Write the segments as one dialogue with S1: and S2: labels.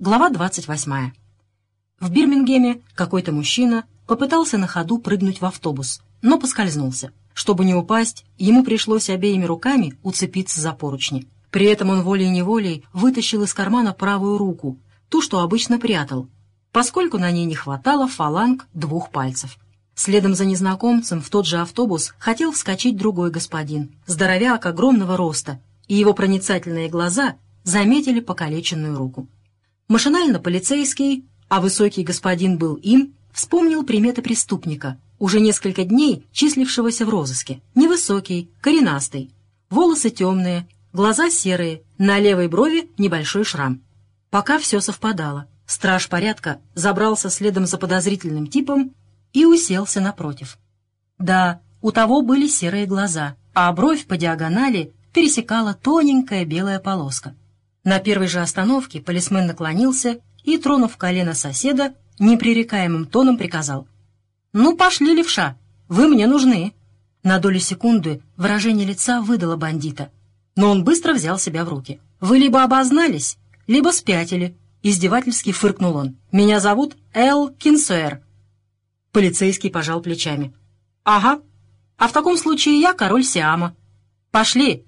S1: Глава 28. В Бирмингеме какой-то мужчина попытался на ходу прыгнуть в автобус, но поскользнулся. Чтобы не упасть, ему пришлось обеими руками уцепиться за поручни. При этом он волей-неволей вытащил из кармана правую руку, ту, что обычно прятал, поскольку на ней не хватало фаланг двух пальцев. Следом за незнакомцем в тот же автобус хотел вскочить другой господин, здоровяк огромного роста, и его проницательные глаза заметили покалеченную руку. Машинально полицейский, а высокий господин был им, вспомнил приметы преступника, уже несколько дней числившегося в розыске. Невысокий, коренастый, волосы темные, глаза серые, на левой брови небольшой шрам. Пока все совпадало. Страж порядка забрался следом за подозрительным типом и уселся напротив. Да, у того были серые глаза, а бровь по диагонали пересекала тоненькая белая полоска. На первой же остановке полисмен наклонился и, тронув колено соседа, непререкаемым тоном приказал. «Ну, пошли, левша, вы мне нужны». На долю секунды выражение лица выдало бандита, но он быстро взял себя в руки. «Вы либо обознались, либо спятили», — издевательски фыркнул он. «Меня зовут Эл Кинсуэр». Полицейский пожал плечами. «Ага. А в таком случае я король Сиама. Пошли».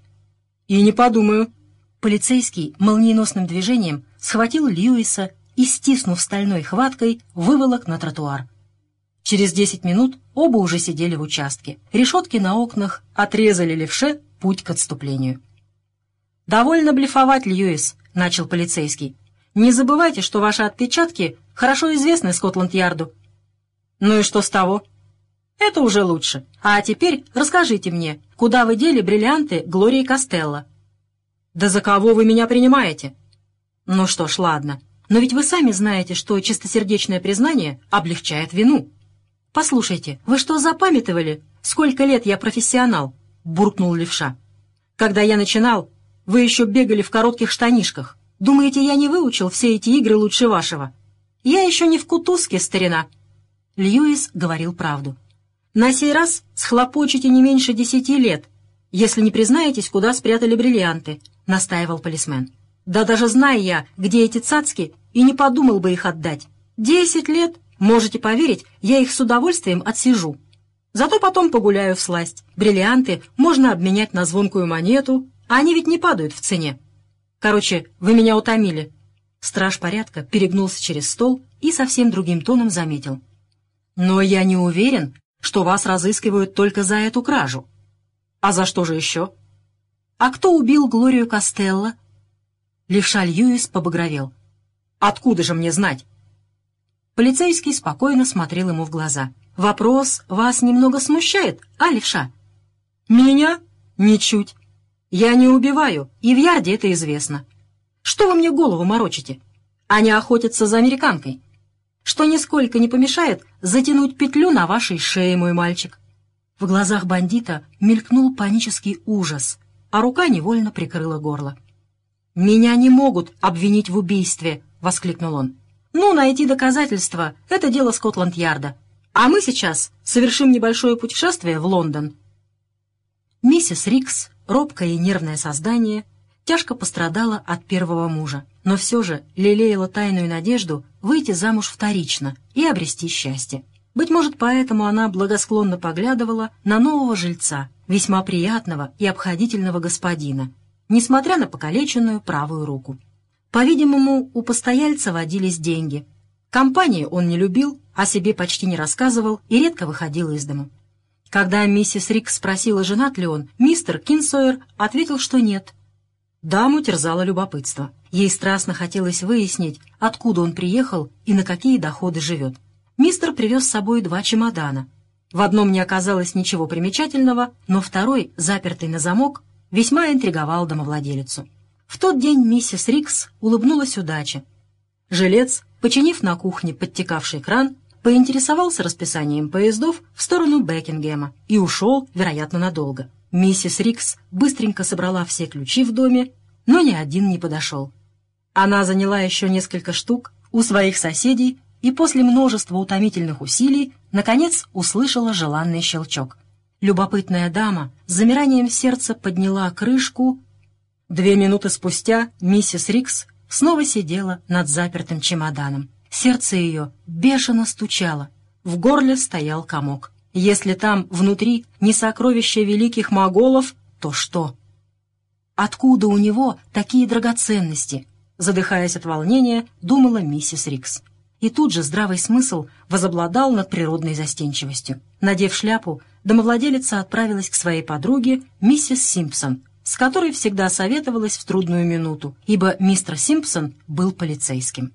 S1: «И не подумаю», Полицейский молниеносным движением схватил Льюиса и, стиснув стальной хваткой, выволок на тротуар. Через десять минут оба уже сидели в участке. Решетки на окнах отрезали левше путь к отступлению. «Довольно блефовать, Льюис», — начал полицейский. «Не забывайте, что ваши отпечатки хорошо известны Скотланд-Ярду». «Ну и что с того?» «Это уже лучше. А теперь расскажите мне, куда вы дели бриллианты Глории Костелло?» «Да за кого вы меня принимаете?» «Ну что ж, ладно. Но ведь вы сами знаете, что чистосердечное признание облегчает вину». «Послушайте, вы что запамятовали? Сколько лет я профессионал?» — буркнул левша. «Когда я начинал, вы еще бегали в коротких штанишках. Думаете, я не выучил все эти игры лучше вашего? Я еще не в кутузке, старина». Льюис говорил правду. «На сей раз схлопочете не меньше десяти лет, если не признаетесь, куда спрятали бриллианты, настаивал полисмен. «Да даже зная я, где эти цацки, и не подумал бы их отдать. Десять лет, можете поверить, я их с удовольствием отсижу. Зато потом погуляю в сласть. Бриллианты можно обменять на звонкую монету, а они ведь не падают в цене. Короче, вы меня утомили». Страж порядка перегнулся через стол и совсем другим тоном заметил. «Но я не уверен, что вас разыскивают только за эту кражу. А за что же еще?» «А кто убил Глорию Костелло?» Левша Льюис побагровел. «Откуда же мне знать?» Полицейский спокойно смотрел ему в глаза. «Вопрос вас немного смущает, а, левша?» «Меня? Ничуть. Я не убиваю, и в Ярде это известно. Что вы мне голову морочите? Они охотятся за американкой. Что нисколько не помешает затянуть петлю на вашей шее, мой мальчик». В глазах бандита мелькнул панический ужас — а рука невольно прикрыла горло. «Меня не могут обвинить в убийстве!» — воскликнул он. «Ну, найти доказательства — это дело Скотланд-Ярда. А мы сейчас совершим небольшое путешествие в Лондон». Миссис Рикс, робкое и нервное создание, тяжко пострадала от первого мужа, но все же лелеяла тайную надежду выйти замуж вторично и обрести счастье. Быть может, поэтому она благосклонно поглядывала на нового жильца, весьма приятного и обходительного господина, несмотря на покалеченную правую руку. По-видимому, у постояльца водились деньги. Компании он не любил, о себе почти не рассказывал и редко выходил из дому. Когда миссис Рик спросила, женат ли он, мистер Кинсойер ответил, что нет. Даму терзало любопытство. Ей страстно хотелось выяснить, откуда он приехал и на какие доходы живет. Мистер привез с собой два чемодана — в одном не оказалось ничего примечательного, но второй, запертый на замок, весьма интриговал домовладелицу. В тот день миссис Рикс улыбнулась удача. Жилец, починив на кухне подтекавший кран, поинтересовался расписанием поездов в сторону Бекингема и ушел, вероятно, надолго. Миссис Рикс быстренько собрала все ключи в доме, но ни один не подошел. Она заняла еще несколько штук у своих соседей и после множества утомительных усилий, наконец, услышала желанный щелчок. Любопытная дама с замиранием сердца подняла крышку. Две минуты спустя миссис Рикс снова сидела над запертым чемоданом. Сердце ее бешено стучало, в горле стоял комок. Если там внутри не сокровища великих моголов, то что? Откуда у него такие драгоценности? Задыхаясь от волнения, думала миссис Рикс. И тут же здравый смысл возобладал над природной застенчивостью. Надев шляпу, домовладелица отправилась к своей подруге, миссис Симпсон, с которой всегда советовалась в трудную минуту, ибо мистер Симпсон был полицейским.